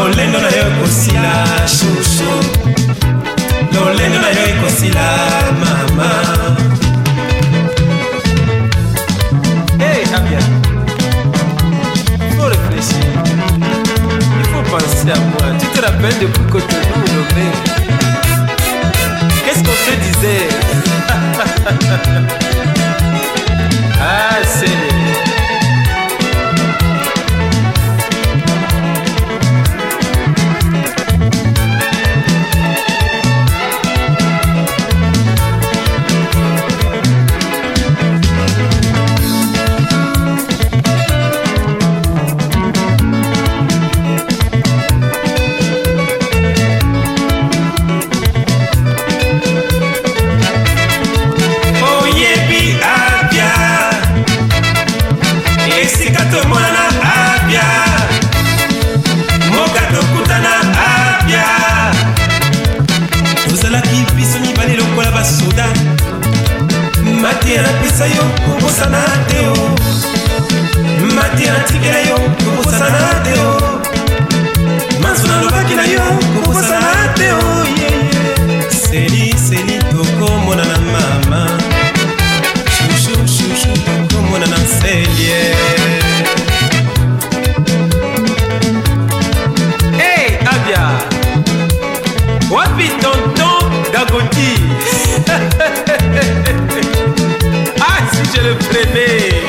lolendo na yo ekosila shushu. Lolendo na yo ekosila mama hey, Faut réfléchir. Il faut penser à moi. Tu te rappelles depuis que tu Qu'est-ce qu'on se disait mboka tomonana apia mboka tokutana apia tozalaki biso mibale lokola basoda. Mateya napesa yo kobosana te o le premier